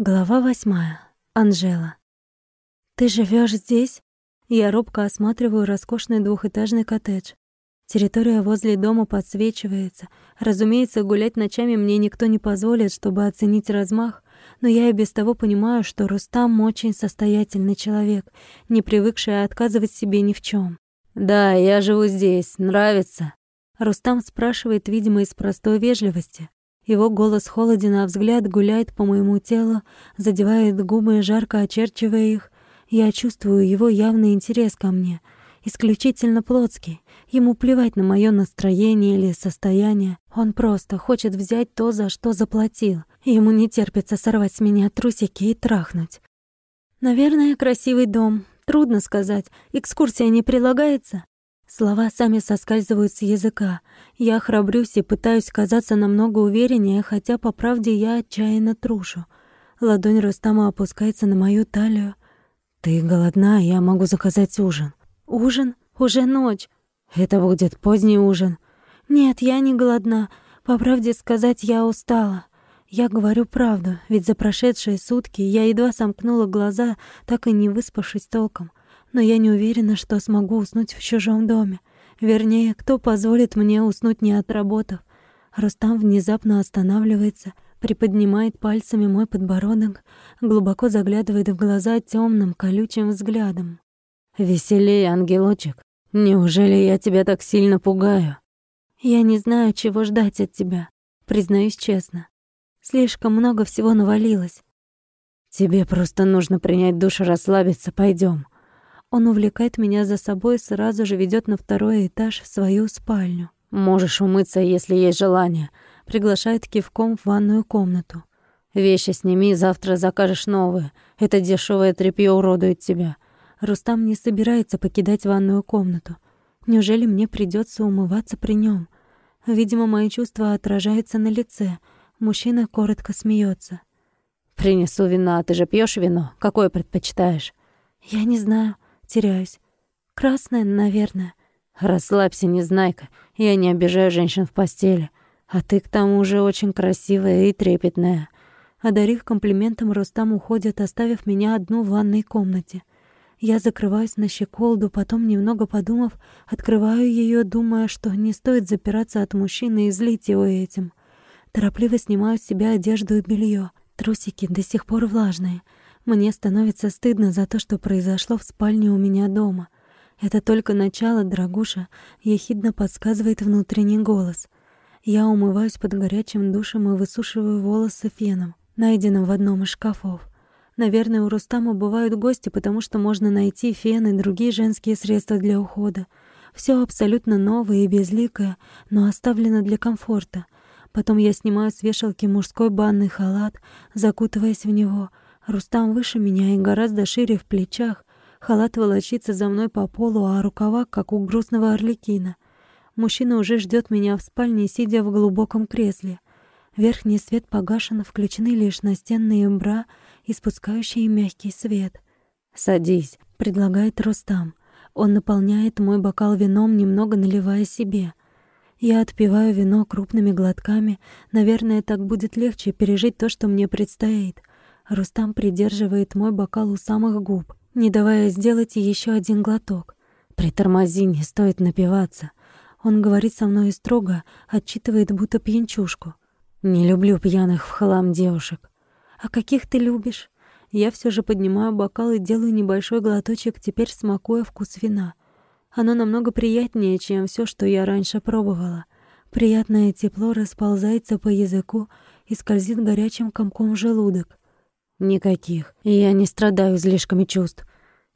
Глава восьмая. Анжела. «Ты живешь здесь?» Я робко осматриваю роскошный двухэтажный коттедж. Территория возле дома подсвечивается. Разумеется, гулять ночами мне никто не позволит, чтобы оценить размах, но я и без того понимаю, что Рустам очень состоятельный человек, не привыкший отказывать себе ни в чем. «Да, я живу здесь. Нравится?» Рустам спрашивает, видимо, из простой вежливости. Его голос холоден, а взгляд гуляет по моему телу, задевает губы, жарко очерчивая их. Я чувствую его явный интерес ко мне, исключительно плотский. Ему плевать на мое настроение или состояние. Он просто хочет взять то, за что заплатил. Ему не терпится сорвать с меня трусики и трахнуть. Наверное, красивый дом. Трудно сказать. Экскурсия не прилагается. Слова сами соскальзывают с языка. Я храбрюсь и пытаюсь казаться намного увереннее, хотя, по правде, я отчаянно трушу. Ладонь Рустама опускается на мою талию. «Ты голодна, я могу заказать ужин». «Ужин? Уже ночь». «Это будет поздний ужин». «Нет, я не голодна. По правде сказать, я устала». Я говорю правду, ведь за прошедшие сутки я едва сомкнула глаза, так и не выспавшись толком но я не уверена, что смогу уснуть в чужом доме. Вернее, кто позволит мне уснуть, не отработав. Рустам внезапно останавливается, приподнимает пальцами мой подбородок, глубоко заглядывает в глаза темным, колючим взглядом. «Веселей, ангелочек. Неужели я тебя так сильно пугаю?» «Я не знаю, чего ждать от тебя, признаюсь честно. Слишком много всего навалилось». «Тебе просто нужно принять душ и расслабиться. Пойдем. Он увлекает меня за собой и сразу же ведет на второй этаж в свою спальню. «Можешь умыться, если есть желание», — приглашает кивком в ванную комнату. «Вещи сними, завтра закажешь новые. Это дешевое тряпье уродует тебя». Рустам не собирается покидать ванную комнату. Неужели мне придется умываться при нем? Видимо, мои чувства отражаются на лице. Мужчина коротко смеется. «Принесу вина. Ты же пьешь вино? Какое предпочитаешь?» «Я не знаю теряюсь. Красная, наверное. Расслабься, незнайка. Я не обижаю женщин в постели. А ты к тому же очень красивая и трепетная. Одарив комплиментом, Рустам уходит, оставив меня одну в ванной комнате. Я закрываюсь на щеколду, потом, немного подумав, открываю ее, думая, что не стоит запираться от мужчины и злить его этим. Торопливо снимаю с себя одежду и белье. Трусики до сих пор влажные — мне становится стыдно за то, что произошло в спальне у меня дома. Это только начало, дорогуша, ехидно подсказывает внутренний голос. Я умываюсь под горячим душем и высушиваю волосы феном, найденным в одном из шкафов. Наверное, у Рустама бывают гости, потому что можно найти фен и другие женские средства для ухода. Все абсолютно новое и безликое, но оставлено для комфорта. Потом я снимаю с вешалки мужской банный халат, закутываясь в него — Рустам выше меня и гораздо шире в плечах. Халат волочится за мной по полу, а рукава, как у грустного орликина. Мужчина уже ждет меня в спальне, сидя в глубоком кресле. Верхний свет погашен, включены лишь настенные бра, испускающие мягкий свет. «Садись», — предлагает Рустам. Он наполняет мой бокал вином, немного наливая себе. Я отпиваю вино крупными глотками. Наверное, так будет легче пережить то, что мне предстоит. Рустам придерживает мой бокал у самых губ, не давая сделать еще один глоток. «Притормози, не стоит напиваться». Он говорит со мной строго, отчитывает будто пьянчушку. «Не люблю пьяных в хлам девушек». «А каких ты любишь?» Я все же поднимаю бокал и делаю небольшой глоточек, теперь смакуя вкус вина. Оно намного приятнее, чем все, что я раньше пробовала. Приятное тепло расползается по языку и скользит горячим комком в желудок. Никаких. Я не страдаю излишками чувств.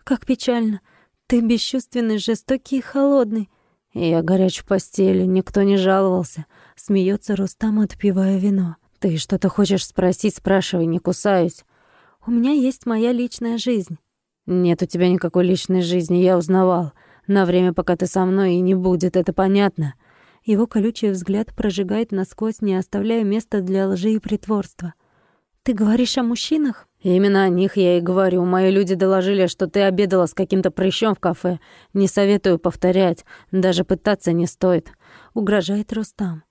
Как печально. Ты бесчувственный, жестокий и холодный. Я горяч в постели, никто не жаловался. Смеется Рустам, отпивая вино. Ты что-то хочешь спросить, спрашивай, не кусаюсь. У меня есть моя личная жизнь. Нет у тебя никакой личной жизни, я узнавал. На время, пока ты со мной, и не будет, это понятно. Его колючий взгляд прожигает насквозь, не оставляя места для лжи и притворства. «Ты говоришь о мужчинах?» «Именно о них я и говорю. Мои люди доложили, что ты обедала с каким-то прыщом в кафе. Не советую повторять. Даже пытаться не стоит». Угрожает Рустам.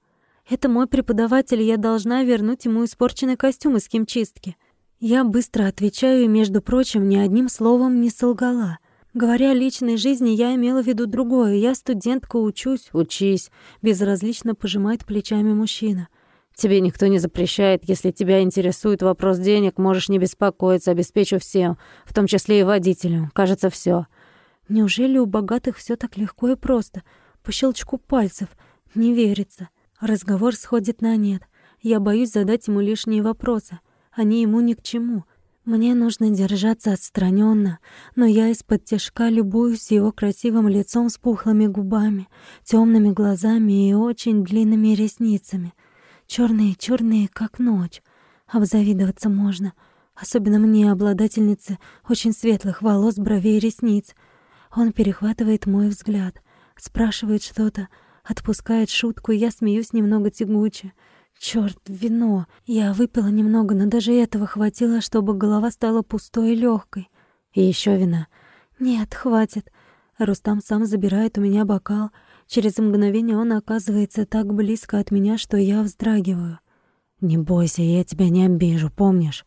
«Это мой преподаватель, я должна вернуть ему испорченный костюм из химчистки». Я быстро отвечаю и, между прочим, ни одним словом не солгала. Говоря о личной жизни, я имела в виду другое. Я студентка, учусь. Учись. Безразлично пожимает плечами мужчина. Тебе никто не запрещает. Если тебя интересует вопрос денег, можешь не беспокоиться, обеспечу всем, в том числе и водителю. Кажется, все. Неужели у богатых все так легко и просто? По щелчку пальцев. Не верится. Разговор сходит на нет. Я боюсь задать ему лишние вопросы. Они ему ни к чему. Мне нужно держаться отстраненно, но я из-под тяжка любуюсь его красивым лицом с пухлыми губами, темными глазами и очень длинными ресницами. Черные черные как ночь. Обзавидоваться можно. Особенно мне, обладательнице очень светлых волос, бровей и ресниц. Он перехватывает мой взгляд, спрашивает что-то, отпускает шутку, и я смеюсь немного тягуче. Чёрт, вино. Я выпила немного, но даже этого хватило, чтобы голова стала пустой и лёгкой. И ещё вина. Нет, хватит. Рустам сам забирает у меня бокал. Через мгновение он оказывается так близко от меня, что я вздрагиваю. Не бойся, я тебя не обижу, помнишь?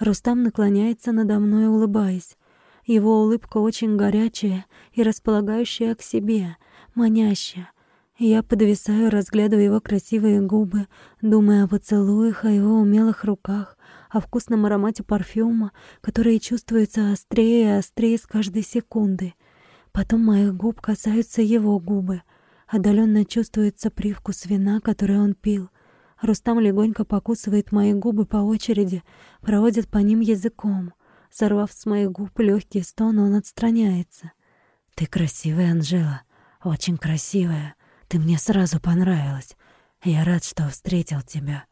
Рустам наклоняется надо мной, улыбаясь. Его улыбка очень горячая и располагающая к себе, манящая. Я подвисаю, разглядывая его красивые губы, думая о поцелуях, о его умелых руках, о вкусном аромате парфюма, который чувствуется острее и острее с каждой секунды. Потом моих губ касаются его губы. Отдаленно чувствуется привкус вина, который он пил. Рустам легонько покусывает мои губы по очереди, проводит по ним языком. Сорвав с моих губ легкий стон, он отстраняется. «Ты красивая, Анжела, очень красивая», ты мне сразу понравилась. Я рад, что встретил тебя.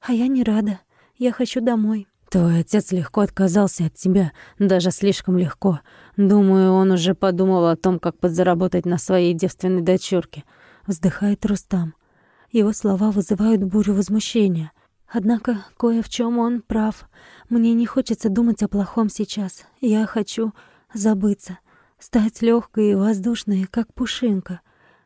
А я не рада. Я хочу домой. Твой отец легко отказался от тебя, даже слишком легко. Думаю, он уже подумал о том, как подзаработать на своей девственной дочурке. Вздыхает Рустам. Его слова вызывают бурю возмущения. Однако кое в чем он прав. Мне не хочется думать о плохом сейчас. Я хочу забыться, стать легкой и воздушной, как пушинка.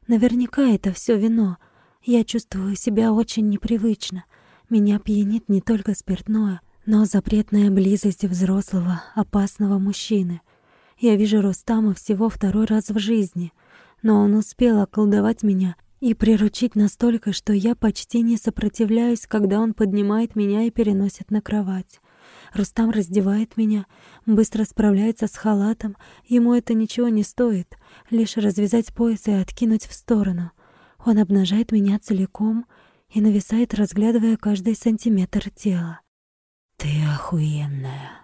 Наверняка это все вино. Я чувствую себя очень непривычно. Меня пьянит не только спиртное, но запретная близость взрослого, опасного мужчины. Я вижу Рустама всего второй раз в жизни, но он успел околдовать меня и приручить настолько, что я почти не сопротивляюсь, когда он поднимает меня и переносит на кровать. Рустам раздевает меня, быстро справляется с халатом. Ему это ничего не стоит, лишь развязать пояс и откинуть в сторону. Он обнажает меня целиком и нависает, разглядывая каждый сантиметр тела. «Ты охуенная!»